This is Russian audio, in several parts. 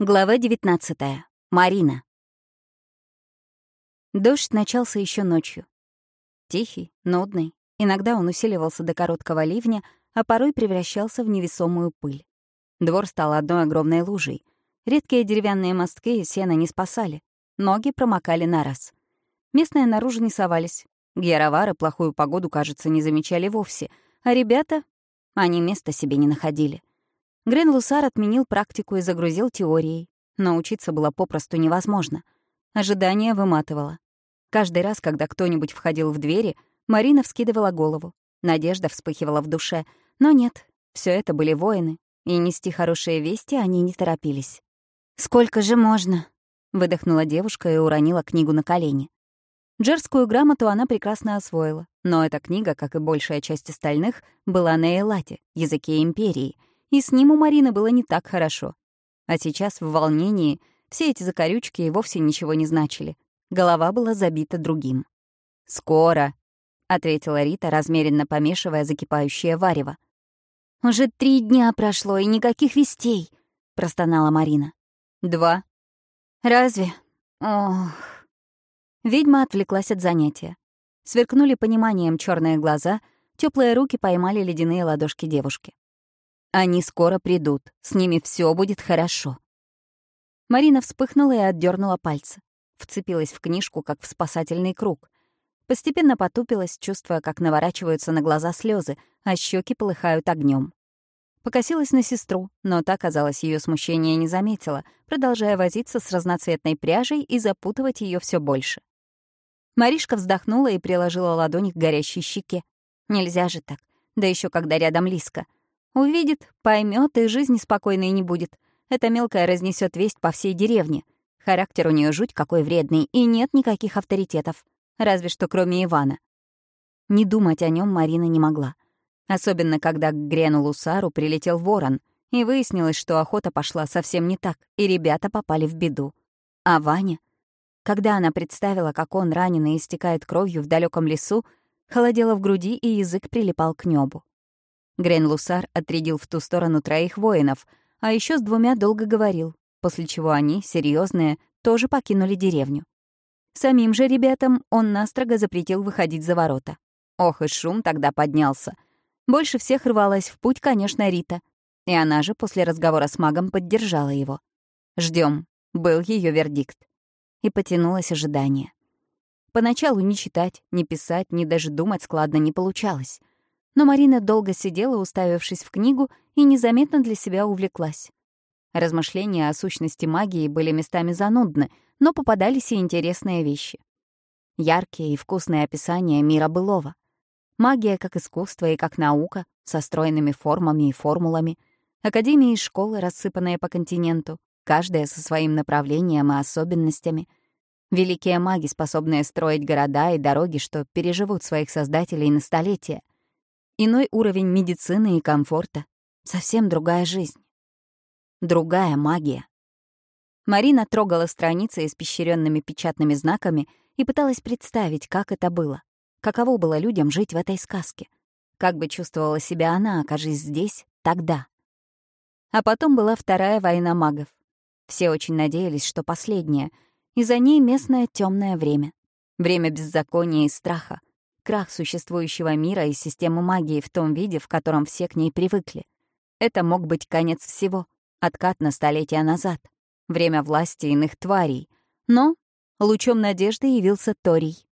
Глава 19. Марина. Дождь начался еще ночью. Тихий, нудный. Иногда он усиливался до короткого ливня, а порой превращался в невесомую пыль. Двор стал одной огромной лужей. Редкие деревянные мостки и сено не спасали. Ноги промокали на раз. Местные наружу не совались. Гьяровары плохую погоду, кажется, не замечали вовсе. А ребята, они места себе не находили. Грен Лусар отменил практику и загрузил теорией. Но учиться было попросту невозможно. Ожидание выматывало. Каждый раз, когда кто-нибудь входил в двери, Марина вскидывала голову. Надежда вспыхивала в душе. Но нет, все это были воины, и нести хорошие вести они не торопились. «Сколько же можно?» — выдохнула девушка и уронила книгу на колени. Джерскую грамоту она прекрасно освоила, но эта книга, как и большая часть остальных, была на Элате, языке Империи — и с ним у Марины было не так хорошо. А сейчас, в волнении, все эти закорючки и вовсе ничего не значили. Голова была забита другим. «Скоро», — ответила Рита, размеренно помешивая закипающее варево. «Уже три дня прошло, и никаких вестей», — простонала Марина. «Два». «Разве? Ох...» Ведьма отвлеклась от занятия. Сверкнули пониманием черные глаза, теплые руки поймали ледяные ладошки девушки. Они скоро придут, с ними все будет хорошо. Марина вспыхнула и отдернула пальцы. Вцепилась в книжку, как в спасательный круг. Постепенно потупилась, чувствуя, как наворачиваются на глаза слезы, а щеки полыхают огнем. Покосилась на сестру, но та, казалось, ее смущение не заметила, продолжая возиться с разноцветной пряжей и запутывать ее все больше. Маришка вздохнула и приложила ладонь к горящей щеке. Нельзя же так, да еще когда рядом Лиска — Увидит, поймет и жизни спокойной не будет. Эта мелкая разнесет весть по всей деревне. Характер у нее жуть какой вредный, и нет никаких авторитетов. Разве что кроме Ивана. Не думать о нем Марина не могла. Особенно, когда к Грену Лусару прилетел ворон, и выяснилось, что охота пошла совсем не так, и ребята попали в беду. А Ваня? Когда она представила, как он раненый истекает кровью в далеком лесу, холодело в груди, и язык прилипал к небу. Грен-Лусар отрядил в ту сторону троих воинов, а еще с двумя долго говорил, после чего они, серьезные, тоже покинули деревню. Самим же ребятам он настрого запретил выходить за ворота. Ох, и шум тогда поднялся. Больше всех рвалась в путь, конечно, Рита. И она же после разговора с магом поддержала его. Ждем, был ее вердикт. И потянулось ожидание. Поначалу ни читать, ни писать, ни даже думать складно не получалось. Но Марина долго сидела, уставившись в книгу, и незаметно для себя увлеклась. Размышления о сущности магии были местами занудны, но попадались и интересные вещи. Яркие и вкусные описания мира былого. Магия как искусство и как наука, со стройными формами и формулами. Академии и школы, рассыпанные по континенту, каждая со своим направлением и особенностями. Великие маги, способные строить города и дороги, что переживут своих создателей на столетия — Иной уровень медицины и комфорта. Совсем другая жизнь. Другая магия. Марина трогала страницы испещренными печатными знаками и пыталась представить, как это было. Каково было людям жить в этой сказке. Как бы чувствовала себя она, окажись здесь, тогда. А потом была вторая война магов. Все очень надеялись, что последняя, и за ней местное темное время. Время беззакония и страха, крах существующего мира и системы магии в том виде, в котором все к ней привыкли. Это мог быть конец всего, откат на столетия назад, время власти иных тварей. Но лучом надежды явился Торий.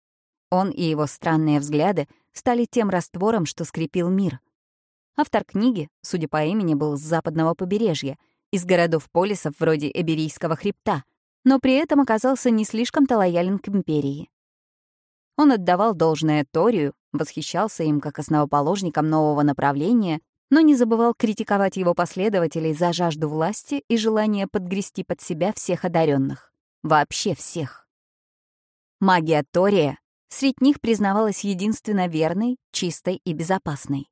Он и его странные взгляды стали тем раствором, что скрепил мир. Автор книги, судя по имени, был с западного побережья, из городов-полисов вроде Эберийского хребта, но при этом оказался не слишком-то лоялен к империи. Он отдавал должное Торию, восхищался им как основоположником нового направления, но не забывал критиковать его последователей за жажду власти и желание подгрести под себя всех одаренных. Вообще всех. Магия Тория среди них признавалась единственно верной, чистой и безопасной.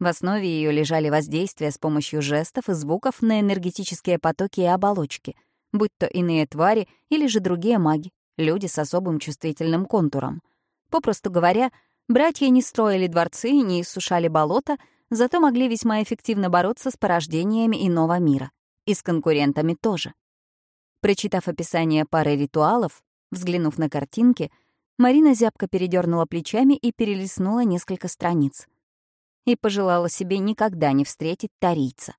В основе ее лежали воздействия с помощью жестов и звуков на энергетические потоки и оболочки, будь то иные твари или же другие маги, люди с особым чувствительным контуром — Попросту говоря, братья не строили дворцы и не иссушали болота, зато могли весьма эффективно бороться с порождениями иного мира. И с конкурентами тоже. Прочитав описание пары ритуалов, взглянув на картинки, Марина зябко передернула плечами и перелистнула несколько страниц. И пожелала себе никогда не встретить тарийца.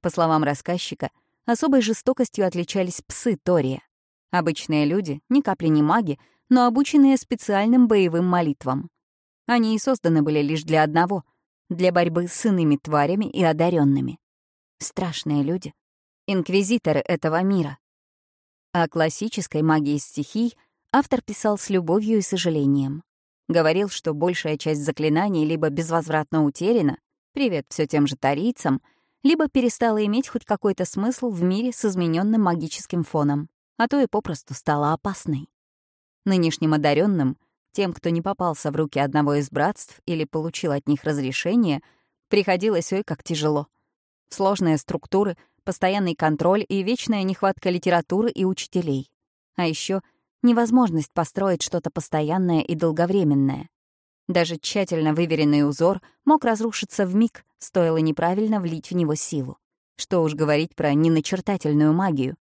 По словам рассказчика, особой жестокостью отличались псы Тория. Обычные люди, ни капли не маги, но обученные специальным боевым молитвам. Они и созданы были лишь для одного — для борьбы с иными тварями и одаренными. Страшные люди. Инквизиторы этого мира. О классической магии стихий автор писал с любовью и сожалением. Говорил, что большая часть заклинаний либо безвозвратно утеряна, привет все тем же тарийцам, либо перестала иметь хоть какой-то смысл в мире с измененным магическим фоном, а то и попросту стала опасной. Нынешним одаренным — тем, кто не попался в руки одного из братств или получил от них разрешение, приходилось ой как тяжело. Сложные структуры, постоянный контроль и вечная нехватка литературы и учителей. А еще невозможность построить что-то постоянное и долговременное. Даже тщательно выверенный узор мог разрушиться в миг, стоило неправильно влить в него силу. Что уж говорить про неначертательную магию.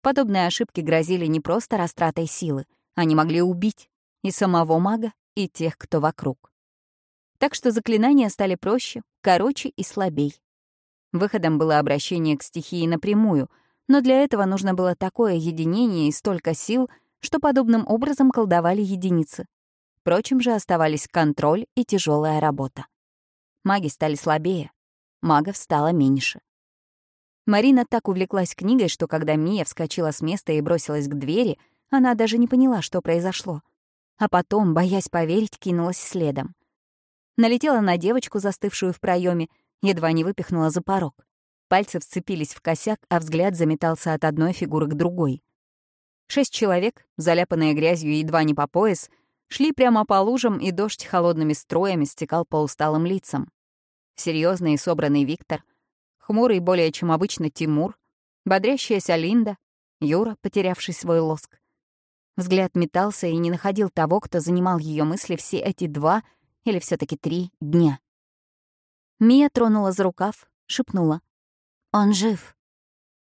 Подобные ошибки грозили не просто растратой силы, они могли убить. И самого мага, и тех, кто вокруг. Так что заклинания стали проще, короче и слабей. Выходом было обращение к стихии напрямую, но для этого нужно было такое единение и столько сил, что подобным образом колдовали единицы. Впрочем же оставались контроль и тяжелая работа. Маги стали слабее, магов стало меньше. Марина так увлеклась книгой, что когда Мия вскочила с места и бросилась к двери, она даже не поняла, что произошло — а потом, боясь поверить, кинулась следом. Налетела на девочку, застывшую в проеме, едва не выпихнула за порог. Пальцы вцепились в косяк, а взгляд заметался от одной фигуры к другой. Шесть человек, заляпанные грязью едва не по пояс, шли прямо по лужам, и дождь холодными строями стекал по усталым лицам. Серьезный и собранный Виктор, хмурый более чем обычно Тимур, бодрящаяся Линда, Юра, потерявший свой лоск. Взгляд метался и не находил того, кто занимал ее мысли все эти два или все таки три дня. Мия тронула за рукав, шепнула. «Он жив».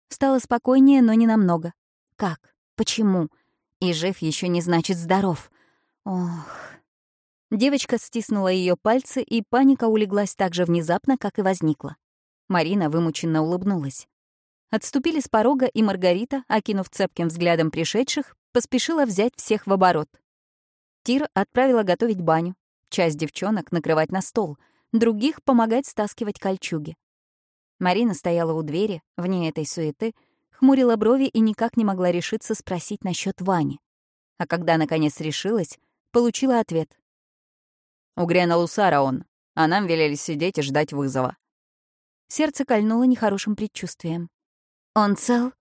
Стало спокойнее, но не намного. Как? Почему? И жив еще не значит здоров. Ох. Девочка стиснула ее пальцы, и паника улеглась так же внезапно, как и возникла. Марина вымученно улыбнулась. Отступили с порога, и Маргарита, окинув цепким взглядом пришедших, поспешила взять всех в оборот. Тир отправила готовить баню, часть девчонок накрывать на стол, других — помогать стаскивать кольчуги. Марина стояла у двери, вне этой суеты, хмурила брови и никак не могла решиться спросить насчет Вани. А когда, наконец, решилась, получила ответ. «У Грена Лусара он, а нам велели сидеть и ждать вызова». Сердце кольнуло нехорошим предчувствием. «Он цел?»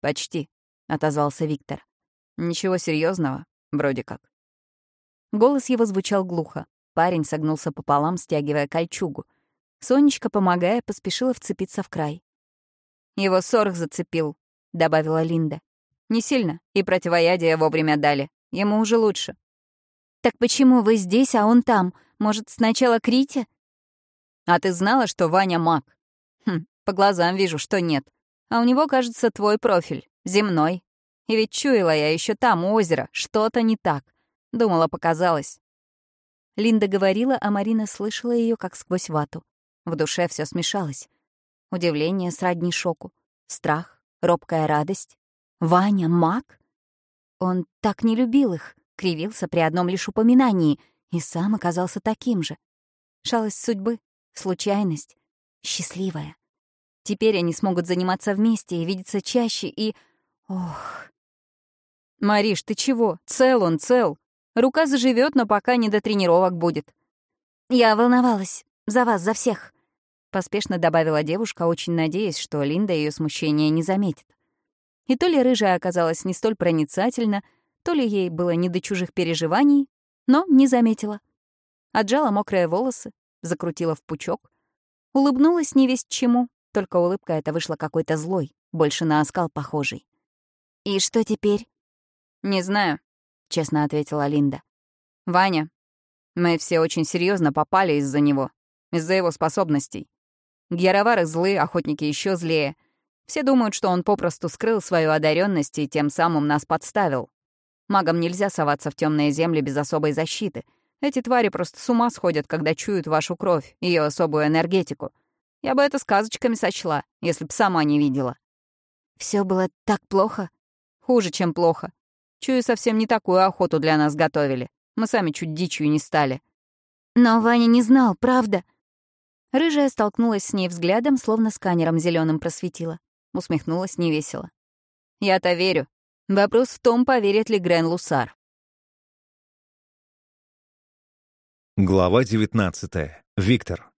«Почти», — отозвался Виктор. Ничего серьезного, вроде как. Голос его звучал глухо. Парень согнулся пополам, стягивая кольчугу. Сонечка, помогая, поспешила вцепиться в край. «Его сорх зацепил», — добавила Линда. «Не сильно, и противоядие вовремя дали. Ему уже лучше». «Так почему вы здесь, а он там? Может, сначала Крите?» «А ты знала, что Ваня маг?» «Хм, по глазам вижу, что нет. А у него, кажется, твой профиль, земной, и ведь чуяла я еще там, у озера, что-то не так. Думала, показалось. Линда говорила, а Марина слышала ее как сквозь вату. В душе все смешалось. Удивление сродни шоку, страх, робкая радость. Ваня — маг? Он так не любил их, кривился при одном лишь упоминании и сам оказался таким же. Шалость судьбы, случайность, счастливая. Теперь они смогут заниматься вместе и видеться чаще, и... Ох, «Мариш, ты чего? Цел он, цел. Рука заживет, но пока не до тренировок будет». «Я волновалась. За вас, за всех», — поспешно добавила девушка, очень надеясь, что Линда ее смущение не заметит. И то ли рыжая оказалась не столь проницательна, то ли ей было не до чужих переживаний, но не заметила. Отжала мокрые волосы, закрутила в пучок, улыбнулась не весть чему, только улыбка эта вышла какой-то злой, больше на оскал похожий. «И что теперь?» «Не знаю», — честно ответила Линда. «Ваня, мы все очень серьезно попали из-за него, из-за его способностей. Гьяровары злы, охотники еще злее. Все думают, что он попросту скрыл свою одаренность и тем самым нас подставил. Магам нельзя соваться в темные земли без особой защиты. Эти твари просто с ума сходят, когда чуют вашу кровь, ее особую энергетику. Я бы это сказочками сочла, если б сама не видела. Все было так плохо? Хуже, чем плохо. Чую, совсем не такую охоту для нас готовили. Мы сами чуть дичью не стали. Но Ваня не знал, правда? Рыжая столкнулась с ней взглядом, словно сканером зеленым просветила. Усмехнулась невесело. «Я-то верю. Вопрос в том, поверит ли Грен Лусар. Глава 19. Виктор.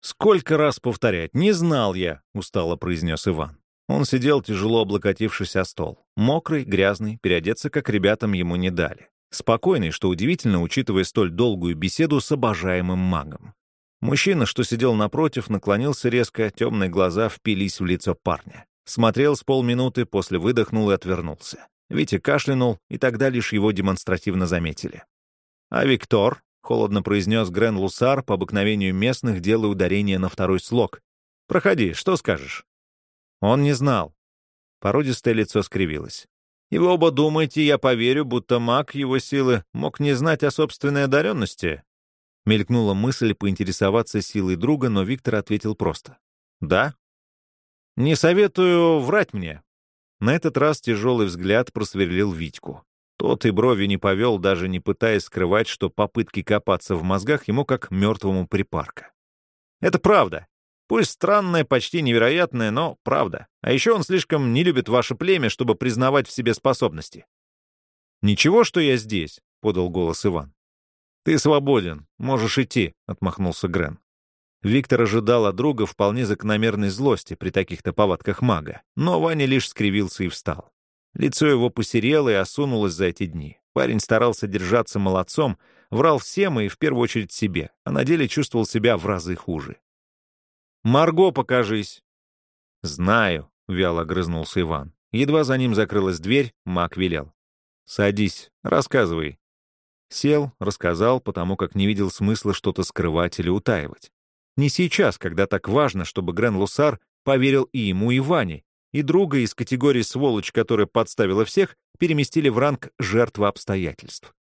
«Сколько раз повторять? Не знал я!» — устало произнес Иван. Он сидел, тяжело облокотившись о стол. Мокрый, грязный, переодеться, как ребятам, ему не дали. Спокойный, что удивительно, учитывая столь долгую беседу с обожаемым магом. Мужчина, что сидел напротив, наклонился резко, темные глаза впились в лицо парня. Смотрел с полминуты, после выдохнул и отвернулся. Витя кашлянул, и тогда лишь его демонстративно заметили. «А Виктор?» — холодно произнес Грен Лусар, по обыкновению местных, делая ударение на второй слог. «Проходи, что скажешь?» Он не знал. Породистое лицо скривилось. «И вы оба думаете, я поверю, будто маг его силы мог не знать о собственной одаренности?» Мелькнула мысль поинтересоваться силой друга, но Виктор ответил просто. «Да, «Не советую врать мне». На этот раз тяжелый взгляд просверлил Витьку. Тот и брови не повел, даже не пытаясь скрывать, что попытки копаться в мозгах ему как мертвому припарка. «Это правда. Пусть странная, почти невероятная, но правда. А еще он слишком не любит ваше племя, чтобы признавать в себе способности». «Ничего, что я здесь», — подал голос Иван. «Ты свободен, можешь идти», — отмахнулся Грен. Виктор ожидал от друга вполне закономерной злости при таких-то повадках мага, но Ваня лишь скривился и встал. Лицо его посерело и осунулось за эти дни. Парень старался держаться молодцом, врал всем и в первую очередь себе, а на деле чувствовал себя в разы хуже. «Марго, покажись!» «Знаю», — вяло грызнулся Иван. Едва за ним закрылась дверь, маг велел. «Садись, рассказывай». Сел, рассказал, потому как не видел смысла что-то скрывать или утаивать. Не сейчас, когда так важно, чтобы Грен Лусар поверил и ему, и Ване, и друга из категории «сволочь», которая подставила всех, переместили в ранг жертвы обстоятельств.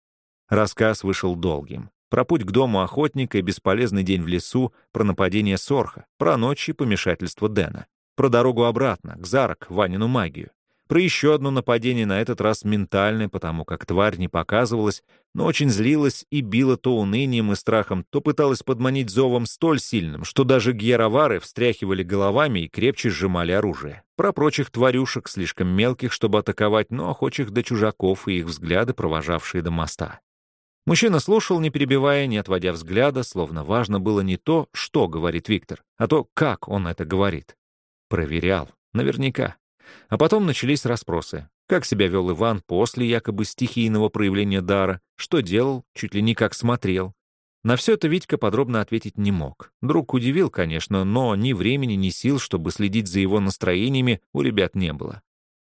Рассказ вышел долгим. Про путь к дому охотника и бесполезный день в лесу, про нападение Сорха, про ночь и помешательство Дэна, про дорогу обратно, к Зарок, Ванину магию. Про еще одно нападение, на этот раз ментальное, потому как тварь не показывалась, но очень злилась и била то унынием и страхом, то пыталась подманить зовом столь сильным, что даже гьеровары встряхивали головами и крепче сжимали оружие. Про прочих тварюшек, слишком мелких, чтобы атаковать, но охочих до чужаков и их взгляды, провожавшие до моста. Мужчина слушал, не перебивая, не отводя взгляда, словно важно было не то, что говорит Виктор, а то, как он это говорит. Проверял. Наверняка. А потом начались расспросы. Как себя вел Иван после якобы стихийного проявления дара, что делал, чуть ли не как смотрел. На все это Витька подробно ответить не мог. Друг удивил, конечно, но ни времени, ни сил, чтобы следить за его настроениями, у ребят не было.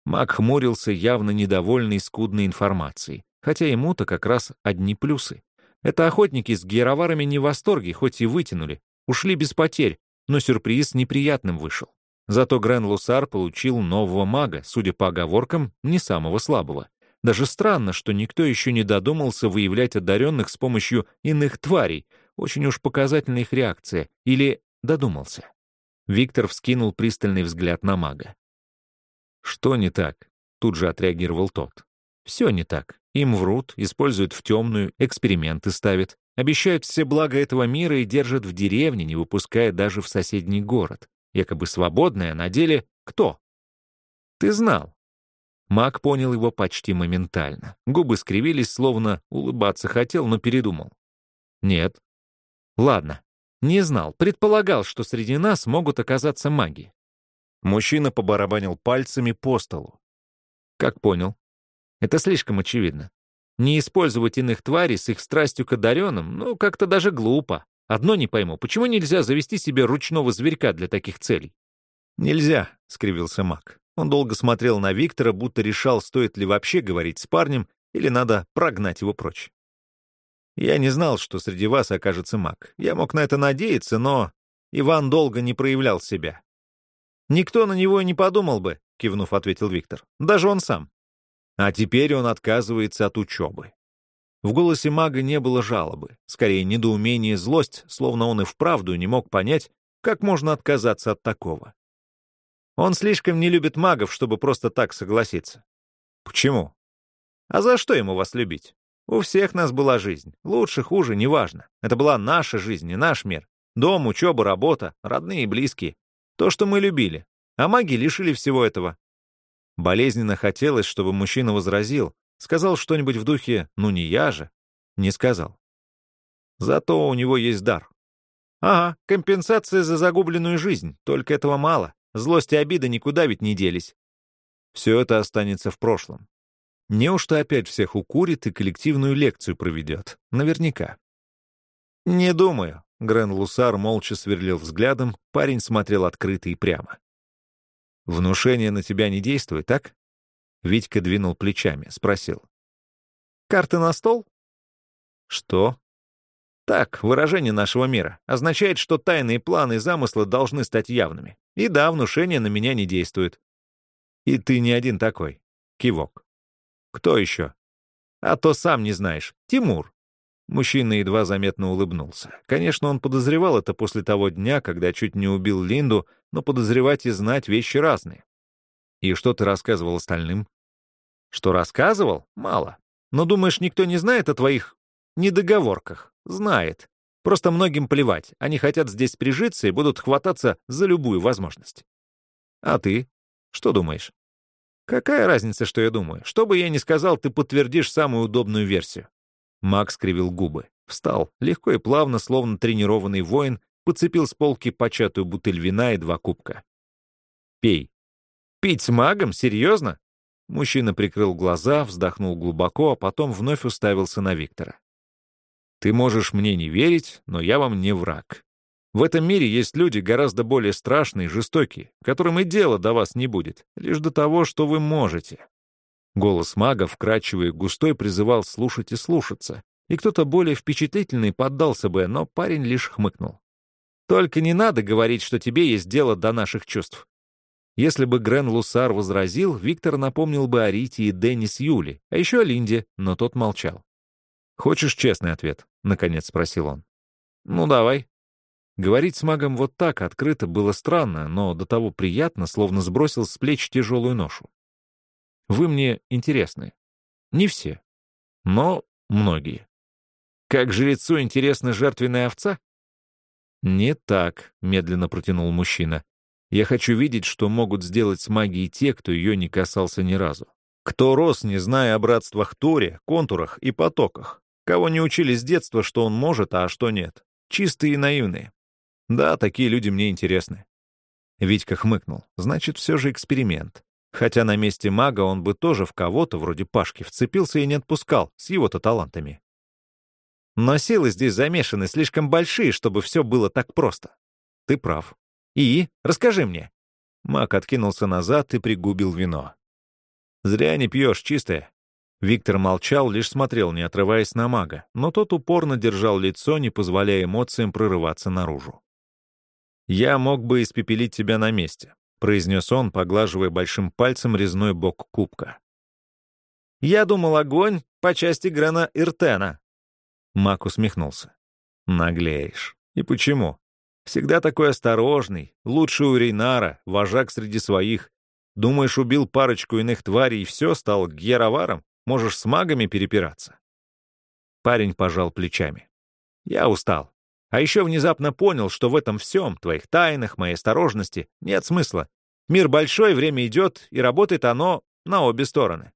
Маг хмурился, явно недовольный скудной информацией, хотя ему-то как раз одни плюсы. Это охотники с героварами не в восторге, хоть и вытянули. Ушли без потерь, но сюрприз неприятным вышел. Зато Грен Лусар получил нового мага, судя по оговоркам, не самого слабого. Даже странно, что никто еще не додумался выявлять одаренных с помощью иных тварей. Очень уж показательная их реакция. Или додумался. Виктор вскинул пристальный взгляд на мага. «Что не так?» — тут же отреагировал тот. «Все не так. Им врут, используют в темную, эксперименты ставят, обещают все блага этого мира и держат в деревне, не выпуская даже в соседний город якобы свободная, на деле кто? Ты знал. Мак понял его почти моментально. Губы скривились, словно улыбаться хотел, но передумал. Нет. Ладно. Не знал, предполагал, что среди нас могут оказаться маги. Мужчина побарабанил пальцами по столу. Как понял? Это слишком очевидно. Не использовать иных тварей с их страстью к одаренным, ну, как-то даже глупо. Одно не пойму, почему нельзя завести себе ручного зверька для таких целей? «Нельзя», — скривился маг. Он долго смотрел на Виктора, будто решал, стоит ли вообще говорить с парнем, или надо прогнать его прочь. «Я не знал, что среди вас окажется маг. Я мог на это надеяться, но Иван долго не проявлял себя. «Никто на него не подумал бы», — кивнув, ответил Виктор. «Даже он сам». А теперь он отказывается от учебы. В голосе мага не было жалобы, скорее недоумение и злость, словно он и вправду не мог понять, как можно отказаться от такого. Он слишком не любит магов, чтобы просто так согласиться. Почему? А за что ему вас любить? У всех нас была жизнь. Лучше, хуже, неважно. Это была наша жизнь и наш мир. Дом, учеба, работа, родные и близкие. То, что мы любили. А маги лишили всего этого. Болезненно хотелось, чтобы мужчина возразил, сказал что-нибудь в духе «ну не я же». Не сказал. Зато у него есть дар. Ага, компенсация за загубленную жизнь, только этого мало. Злость и обида никуда ведь не делись. Все это останется в прошлом. Неужто опять всех укурит и коллективную лекцию проведет? Наверняка. «Не думаю», — Грен Лусар молча сверлил взглядом, парень смотрел открыто и прямо. «Внушение на тебя не действует, так?» Витька двинул плечами, спросил. «Карты на стол?» «Что?» «Так, выражение нашего мира. Означает, что тайные планы и замыслы должны стать явными. И да, внушение на меня не действует». «И ты не один такой». Кивок. «Кто еще?» «А то сам не знаешь. Тимур». Мужчина едва заметно улыбнулся. Конечно, он подозревал это после того дня, когда чуть не убил Линду, но подозревать и знать вещи разные. «И что ты рассказывал остальным?» «Что рассказывал? Мало. Но думаешь, никто не знает о твоих недоговорках? Знает. Просто многим плевать. Они хотят здесь прижиться и будут хвататься за любую возможность. А ты? Что думаешь? «Какая разница, что я думаю? Что бы я ни сказал, ты подтвердишь самую удобную версию». Макс скривил губы. Встал, легко и плавно, словно тренированный воин, подцепил с полки початую бутыль вина и два кубка. «Пей». «Пить с магом? Серьезно?» Мужчина прикрыл глаза, вздохнул глубоко, а потом вновь уставился на Виктора. «Ты можешь мне не верить, но я вам не враг. В этом мире есть люди гораздо более страшные и жестокие, которым и дела до вас не будет, лишь до того, что вы можете. Голос мага, вкрадчивый густой, призывал слушать и слушаться, и кто-то более впечатлительный поддался бы, но парень лишь хмыкнул. «Только не надо говорить, что тебе есть дело до наших чувств». Если бы Грен Лусар возразил, Виктор напомнил бы о Рите и Деннис Юли, а еще о Линде, но тот молчал. «Хочешь честный ответ?» — наконец спросил он. «Ну, давай», Говорить с магом вот так открыто было странно, но до того приятно, словно сбросил с плеч тяжелую ношу. Вы мне интересны. Не все, но многие. Как жрецу интересна жертвенная овца? Не так, медленно протянул мужчина. Я хочу видеть, что могут сделать с магией те, кто ее не касался ни разу. Кто рос, не зная о братствах Торе, контурах и потоках. Кого не учили с детства, что он может, а что нет. Чистые и наивные. Да, такие люди мне интересны. Витька хмыкнул. Значит, все же эксперимент. Хотя на месте мага он бы тоже в кого-то, вроде Пашки, вцепился и не отпускал, с его-то талантами. Но силы здесь замешаны слишком большие, чтобы все было так просто. Ты прав. И? Расскажи мне. Маг откинулся назад и пригубил вино. Зря не пьешь, чистое. Виктор молчал, лишь смотрел, не отрываясь на мага, но тот упорно держал лицо, не позволяя эмоциям прорываться наружу. «Я мог бы испепелить тебя на месте», — произнес он, поглаживая большим пальцем резной бок кубка. «Я думал, огонь по части Грена Иртена». Мак усмехнулся. «Наглеешь. И почему? Всегда такой осторожный, лучший у Рейнара, вожак среди своих. Думаешь, убил парочку иных тварей и все, стал гьяроваром? Можешь с магами перепираться?» Парень пожал плечами. «Я устал. А еще внезапно понял, что в этом всем, твоих тайнах, моей осторожности, нет смысла. Мир большой, время идет, и работает оно на обе стороны.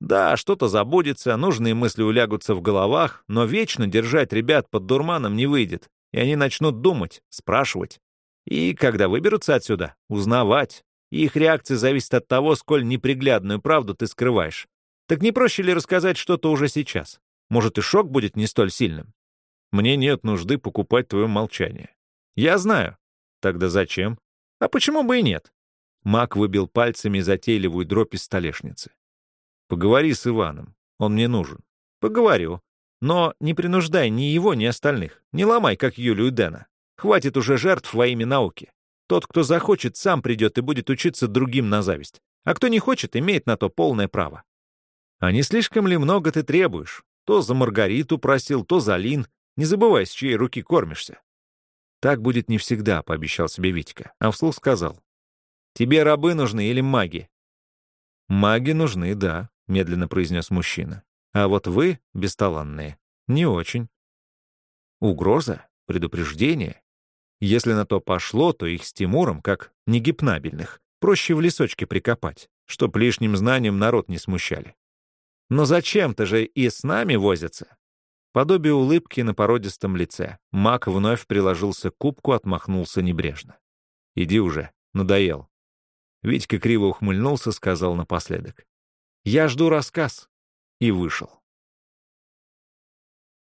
Да, что-то забудется, нужные мысли улягутся в головах, но вечно держать ребят под дурманом не выйдет, и они начнут думать, спрашивать. И когда выберутся отсюда, узнавать. И их реакция зависит от того, сколь неприглядную правду ты скрываешь. Так не проще ли рассказать что-то уже сейчас? Может, и шок будет не столь сильным? Мне нет нужды покупать твое молчание. Я знаю. Тогда зачем? А почему бы и нет? Мак выбил пальцами затейливую дробь из столешницы. Поговори с Иваном. Он мне нужен. Поговорю. Но не принуждай ни его, ни остальных. Не ломай, как Юлю и Дэна. Хватит уже жертв во имя науки. Тот, кто захочет, сам придет и будет учиться другим на зависть. А кто не хочет, имеет на то полное право. А не слишком ли много ты требуешь? То за Маргариту просил, то за Лин. Не забывай, с чьей руки кормишься. Так будет не всегда, пообещал себе Витька, а вслух сказал. Тебе рабы нужны или маги? Маги нужны, да, медленно произнес мужчина. А вот вы, бесталанные, не очень. Угроза? Предупреждение? Если на то пошло, то их с Тимуром, как негипнабельных, проще в лесочке прикопать, чтоб лишним знанием народ не смущали. Но зачем-то же и с нами возятся. Подобие улыбки на породистом лице. Мак вновь приложился к кубку, отмахнулся небрежно. «Иди уже, надоел». Витька криво ухмыльнулся, сказал напоследок. «Я жду рассказ». И вышел.